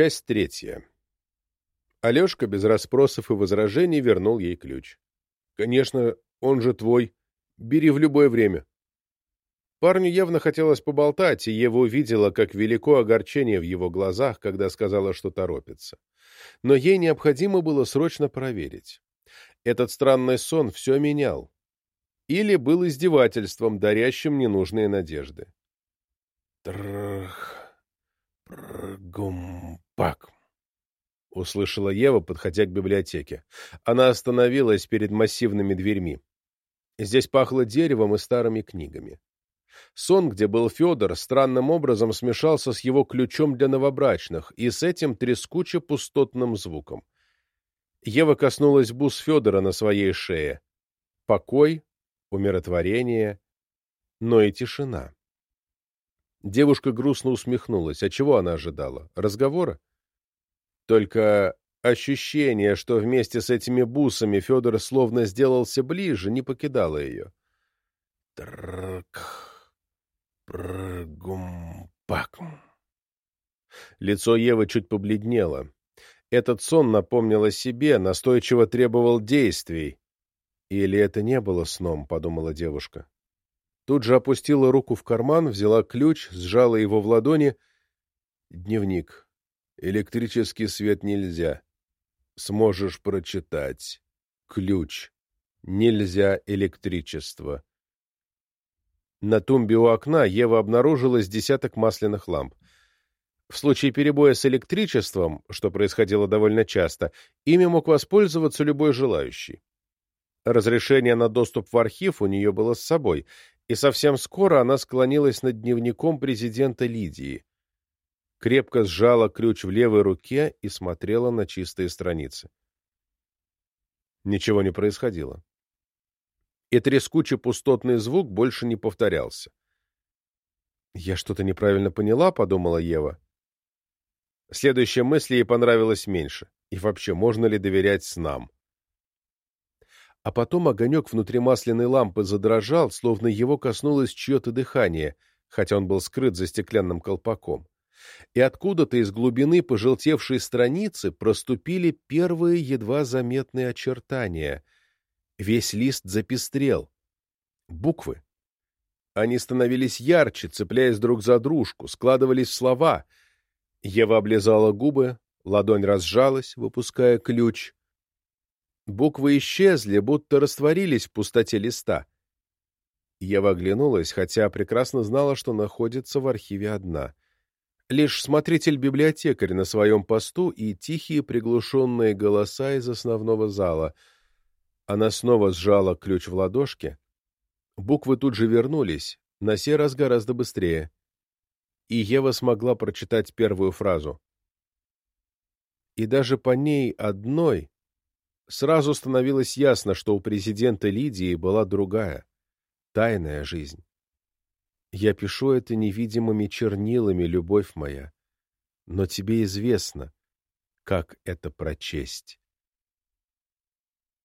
Часть третья. Алешка без расспросов и возражений вернул ей ключ. «Конечно, он же твой. Бери в любое время». Парню явно хотелось поболтать, и Ева увидела, как велико огорчение в его глазах, когда сказала, что торопится. Но ей необходимо было срочно проверить. Этот странный сон все менял. Или был издевательством, дарящим ненужные надежды. Трх, пргумпак. — услышала Ева, подходя к библиотеке. Она остановилась перед массивными дверьми. Здесь пахло деревом и старыми книгами. Сон, где был Федор, странным образом смешался с его ключом для новобрачных и с этим трескуче-пустотным звуком. Ева коснулась бус Федора на своей шее. Покой, умиротворение, но и тишина. Девушка грустно усмехнулась. А чего она ожидала? Разговора? Только ощущение, что вместе с этими бусами Федор словно сделался ближе, не покидало ее. Трк, пргумпакм. Лицо Евы чуть побледнело. Этот сон напомнил о себе, настойчиво требовал действий. Или это не было сном, подумала девушка. Тут же опустила руку в карман, взяла ключ, сжала его в ладони. Дневник. Электрический свет нельзя. Сможешь прочитать. Ключ. Нельзя электричество. На тумбе у окна Ева обнаружила с десяток масляных ламп. В случае перебоя с электричеством, что происходило довольно часто, ими мог воспользоваться любой желающий. Разрешение на доступ в архив у нее было с собой, и совсем скоро она склонилась над дневником президента Лидии крепко сжала ключ в левой руке и смотрела на чистые страницы. Ничего не происходило. И трескучий пустотный звук больше не повторялся. «Я что-то неправильно поняла», — подумала Ева. Следующая мысль ей понравилась меньше. И вообще, можно ли доверять снам? А потом огонек внутри масляной лампы задрожал, словно его коснулось чье-то дыхание, хотя он был скрыт за стеклянным колпаком и откуда-то из глубины пожелтевшей страницы проступили первые едва заметные очертания. Весь лист запестрел. Буквы. Они становились ярче, цепляясь друг за дружку, складывались слова. Ева облизала губы, ладонь разжалась, выпуская ключ. Буквы исчезли, будто растворились в пустоте листа. Ева оглянулась, хотя прекрасно знала, что находится в архиве одна — Лишь смотритель-библиотекарь на своем посту и тихие приглушенные голоса из основного зала. Она снова сжала ключ в ладошке. Буквы тут же вернулись, на сей раз гораздо быстрее. И Ева смогла прочитать первую фразу. И даже по ней одной сразу становилось ясно, что у президента Лидии была другая, тайная жизнь. Я пишу это невидимыми чернилами, любовь моя, но тебе известно, как это прочесть.